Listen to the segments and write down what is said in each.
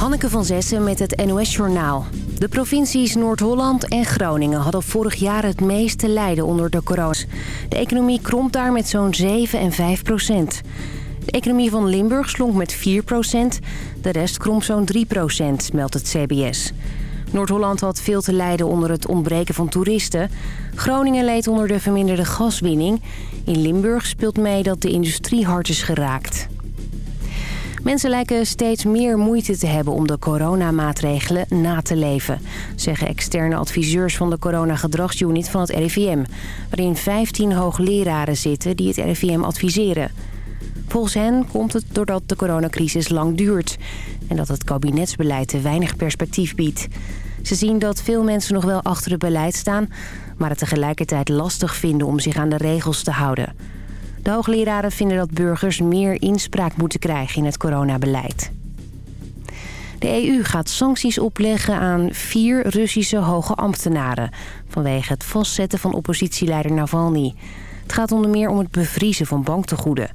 Hanneke van Zessen met het NOS-journaal. De provincies Noord-Holland en Groningen hadden vorig jaar het meest te lijden onder de corona. De economie kromp daar met zo'n 7 en 5 procent. De economie van Limburg slonk met 4 procent. De rest kromp zo'n 3 procent, meldt het CBS. Noord-Holland had veel te lijden onder het ontbreken van toeristen. Groningen leed onder de verminderde gaswinning. In Limburg speelt mee dat de industrie hard is geraakt. Mensen lijken steeds meer moeite te hebben om de coronamaatregelen na te leven, zeggen externe adviseurs van de coronagedragsunit van het RIVM, waarin 15 hoogleraren zitten die het RIVM adviseren. Volgens hen komt het doordat de coronacrisis lang duurt en dat het kabinetsbeleid te weinig perspectief biedt. Ze zien dat veel mensen nog wel achter het beleid staan, maar het tegelijkertijd lastig vinden om zich aan de regels te houden. De hoogleraren vinden dat burgers meer inspraak moeten krijgen in het coronabeleid. De EU gaat sancties opleggen aan vier Russische hoge ambtenaren... vanwege het vastzetten van oppositieleider Navalny. Het gaat onder meer om het bevriezen van banktegoeden.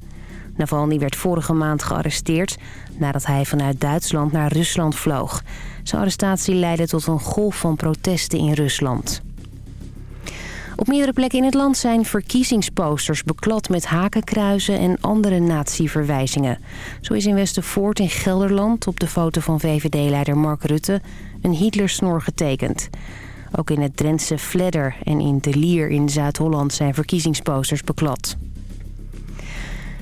Navalny werd vorige maand gearresteerd nadat hij vanuit Duitsland naar Rusland vloog. Zijn arrestatie leidde tot een golf van protesten in Rusland. Op meerdere plekken in het land zijn verkiezingsposters beklad met hakenkruizen en andere natieverwijzingen. Zo is in Westervoort in Gelderland op de foto van VVD-leider Mark Rutte een Hitlersnor getekend. Ook in het Drentse Vledder en in De Lier in Zuid-Holland zijn verkiezingsposters beklad.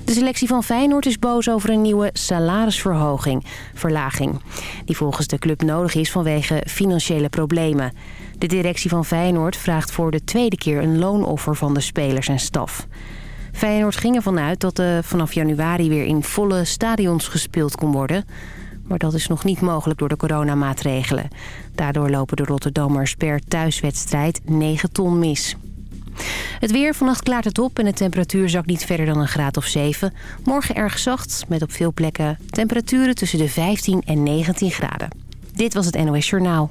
De selectie van Feyenoord is boos over een nieuwe salarisverhoging, verlaging. Die volgens de club nodig is vanwege financiële problemen. De directie van Feyenoord vraagt voor de tweede keer een loonoffer van de spelers en staf. Feyenoord ging ervan uit dat er vanaf januari weer in volle stadions gespeeld kon worden. Maar dat is nog niet mogelijk door de coronamaatregelen. Daardoor lopen de Rotterdammers per thuiswedstrijd 9 ton mis. Het weer, vannacht klaart het op en de temperatuur zakt niet verder dan een graad of 7. Morgen erg zacht, met op veel plekken temperaturen tussen de 15 en 19 graden. Dit was het NOS Journaal.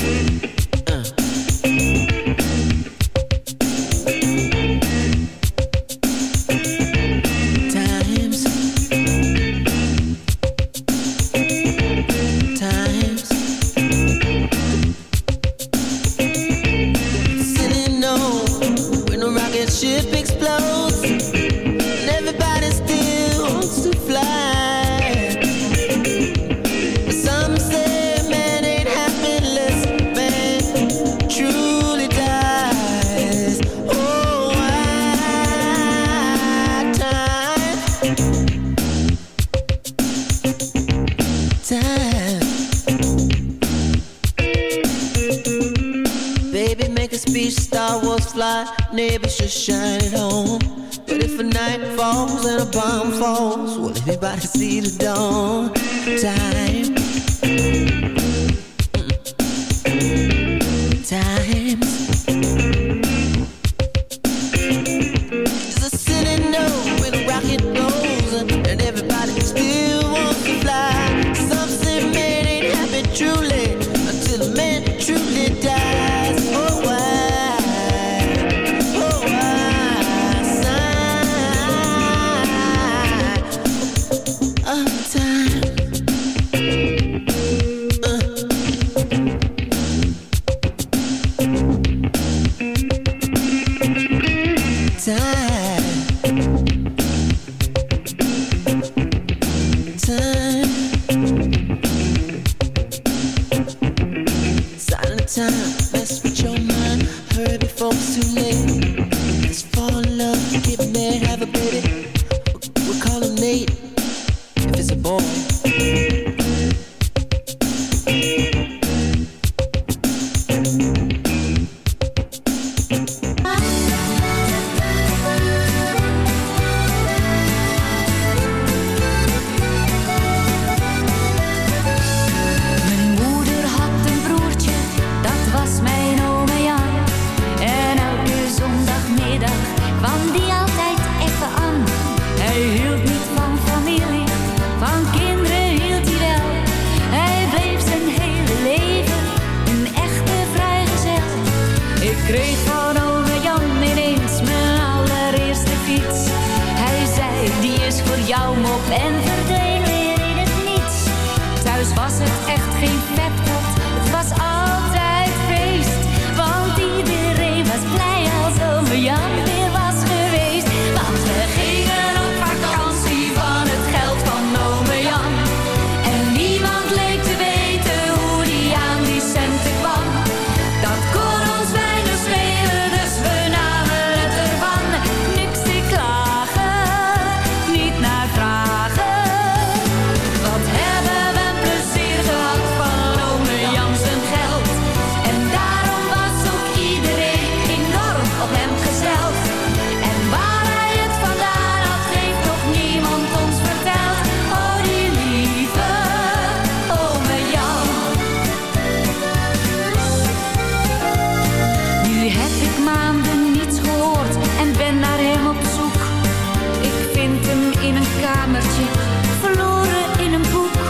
verloren in een boek.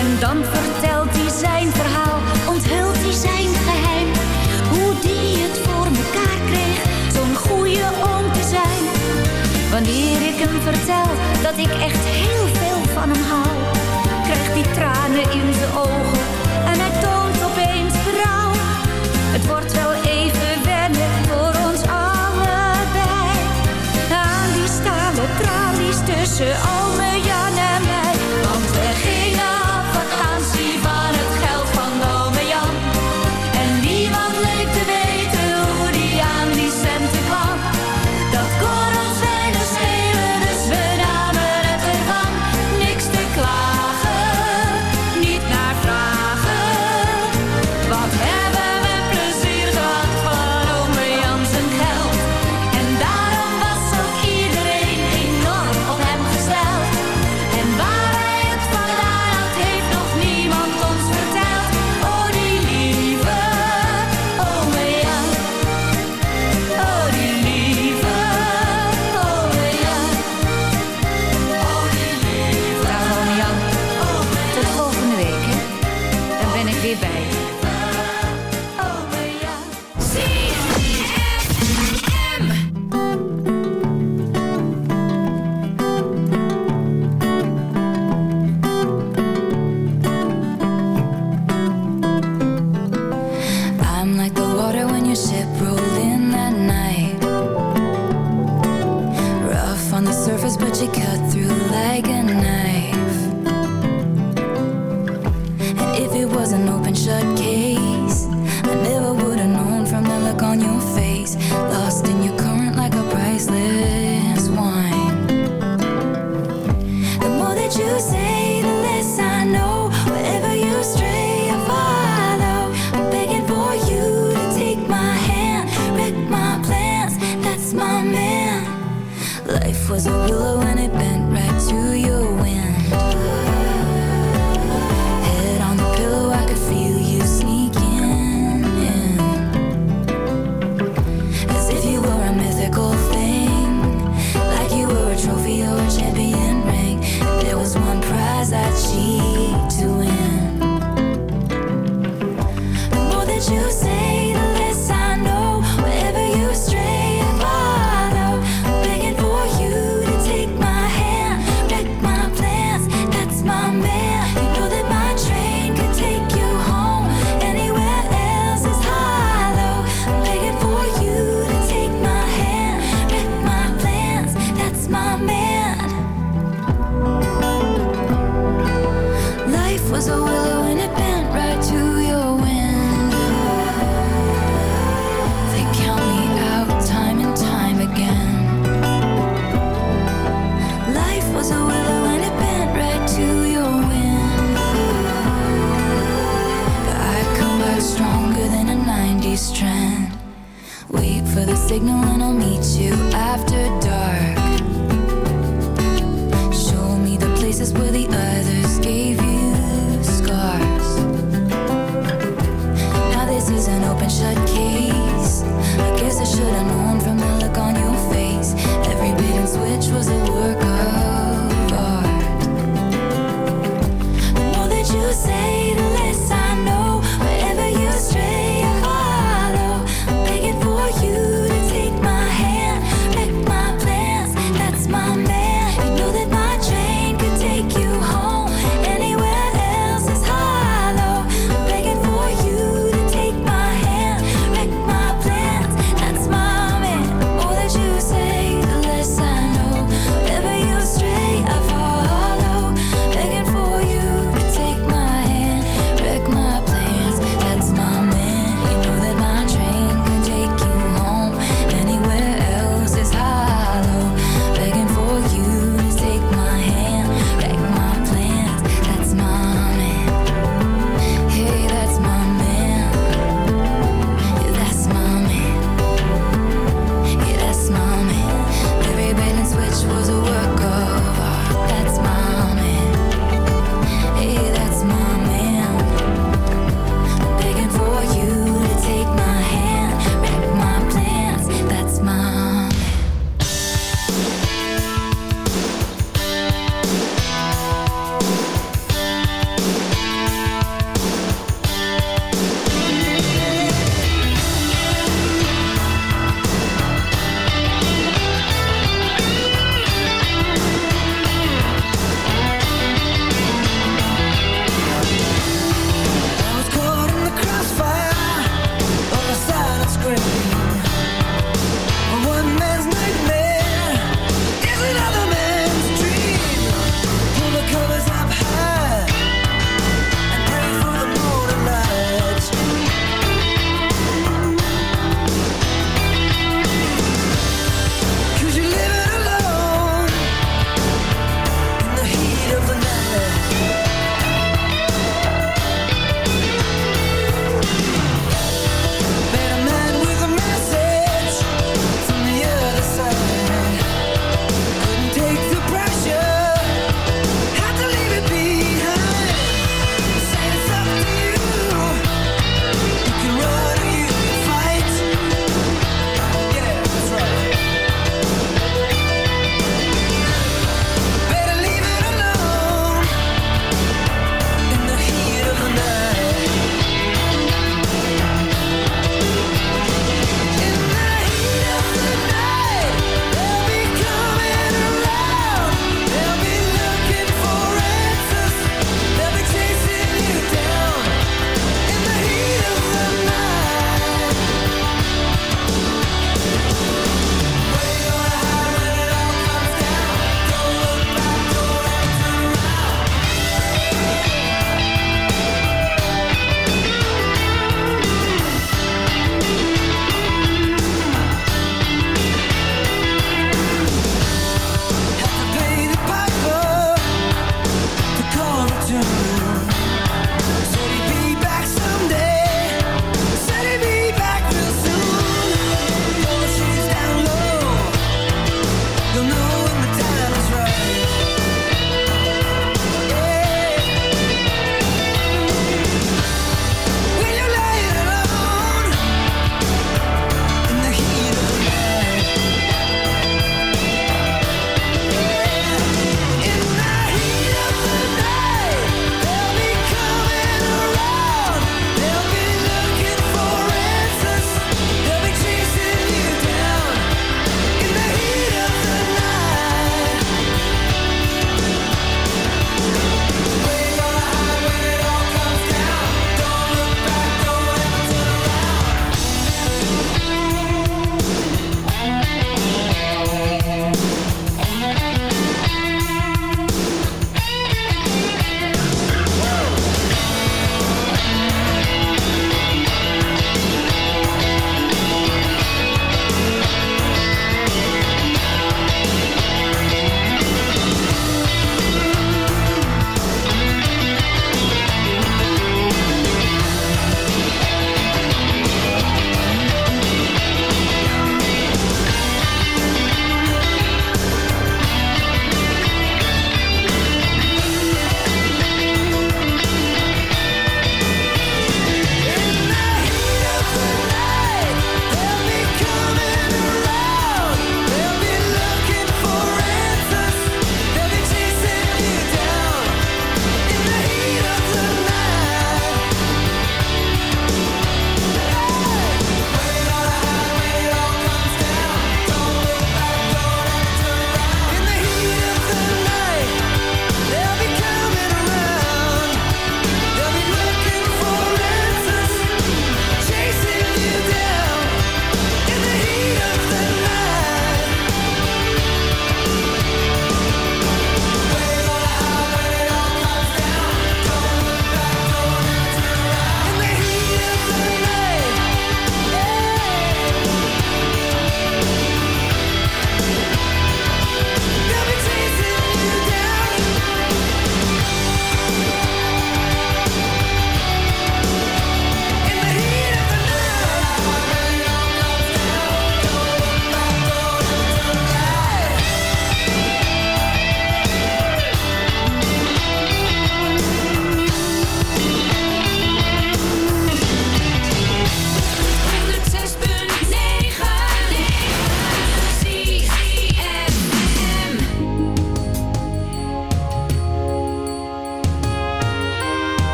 En dan vertelt hij zijn verhaal, onthult hij zijn geheim. Hoe die het voor mekaar kreeg, zo'n goede oom te zijn. Wanneer ik hem vertel dat ik echt heel veel van hem hou, krijgt hij tranen in de ogen 却熬。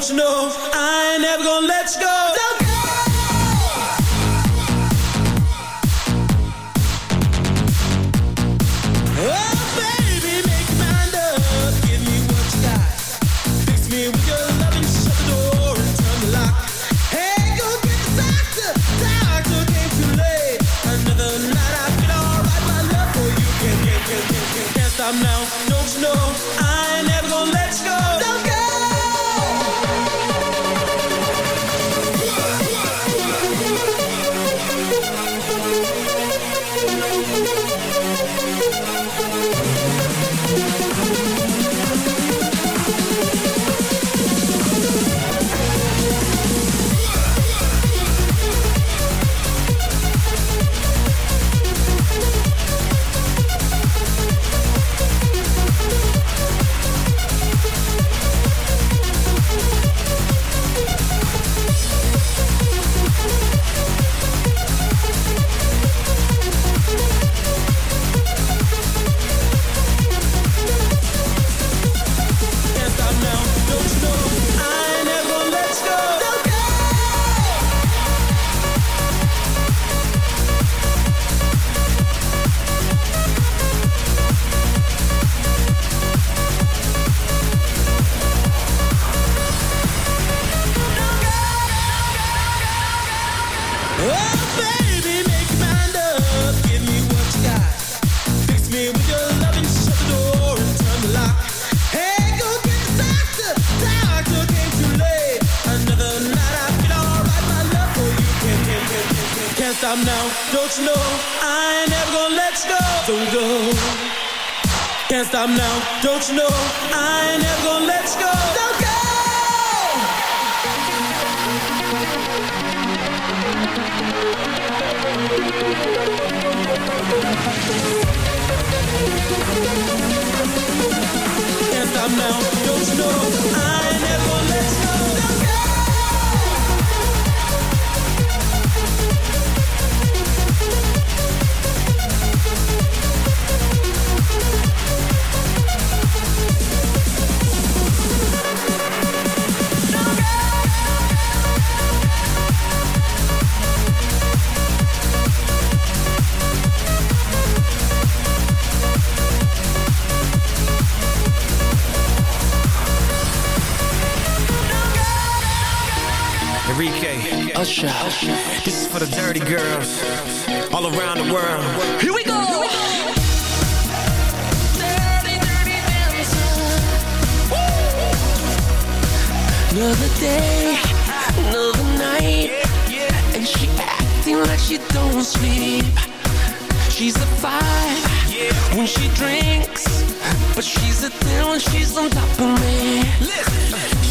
don't you know? no, I know. She drinks, but she's a ten when she's on top of me.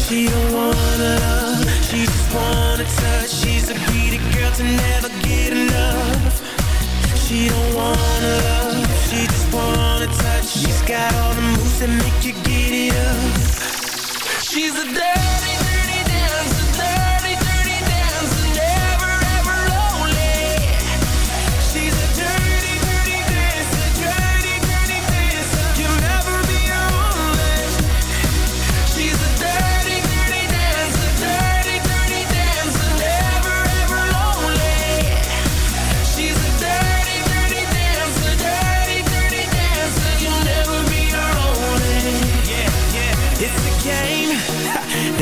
She don't wanna love, she just wanna touch. She's a greedy girl to never get enough. She don't wanna love, she just wanna touch. She's got all the moves that make you get it up. She's a dirty,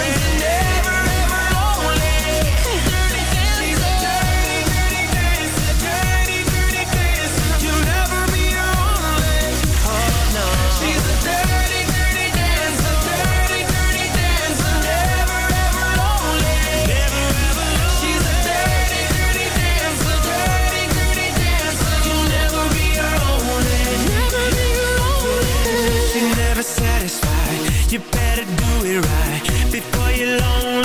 friend. It right before you're lonely.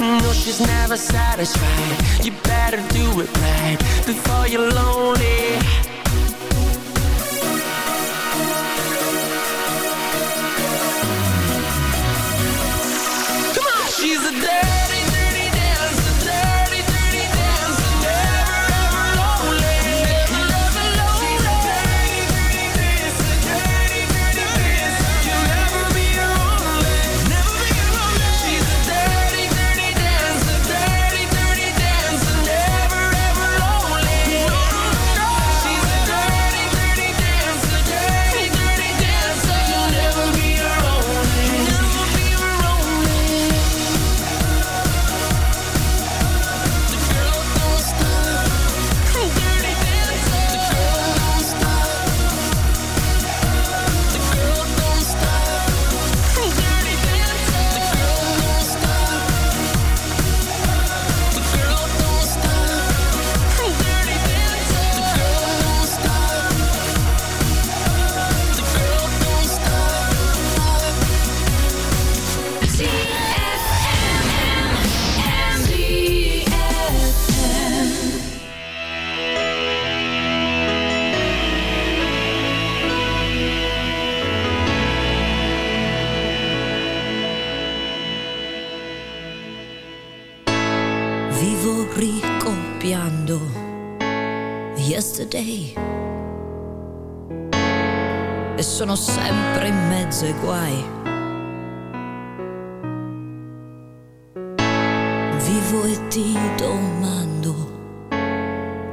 No, she's never satisfied. You better do it right before you're lonely.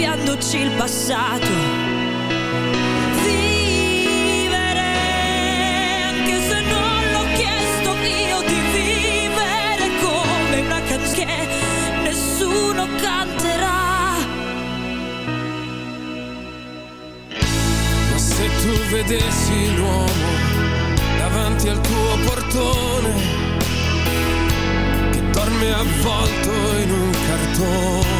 rinviandoci il passato. nessuno canterà. Se tu vedessi l'uomo davanti al tuo portone, che dorme avvolto in un cartone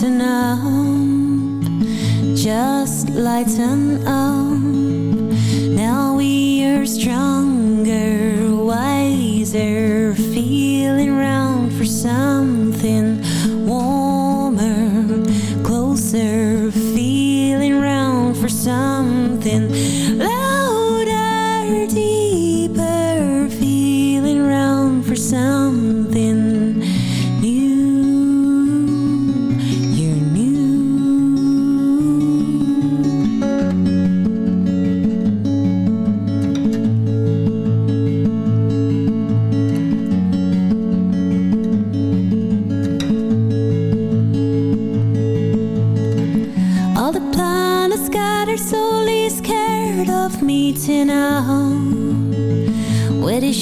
lighten up just lighten up. Now we are stronger wiser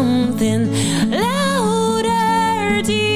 something louder, dear.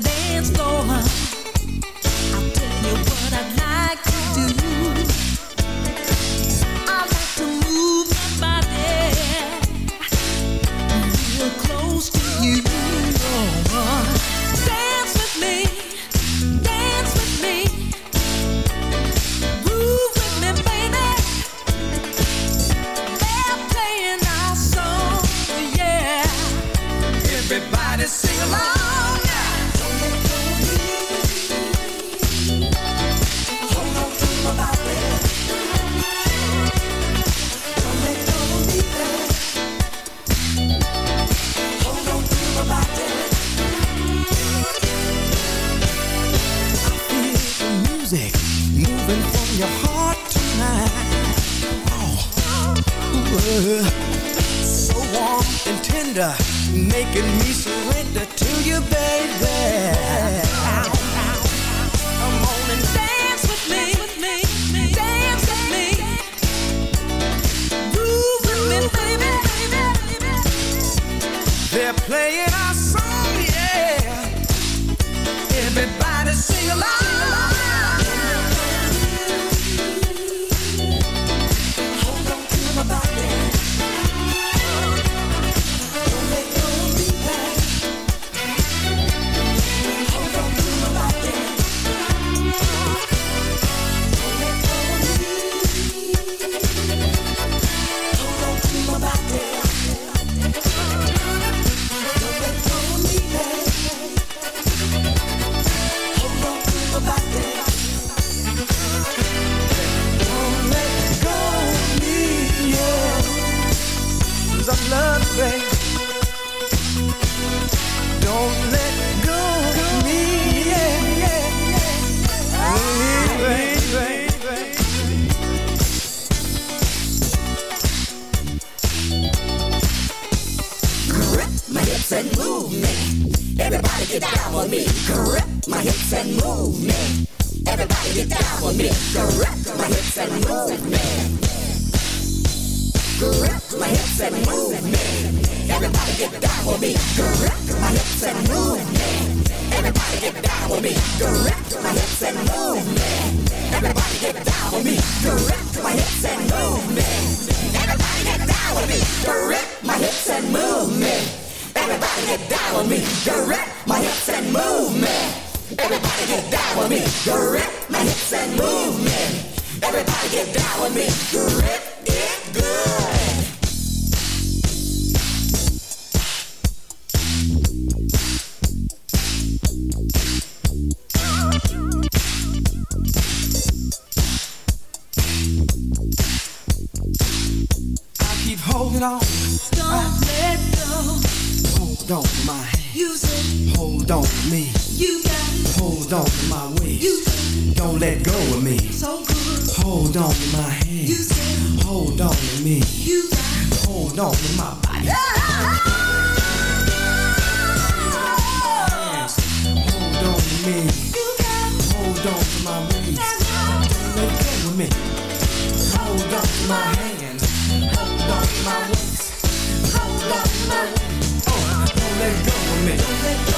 the day. me.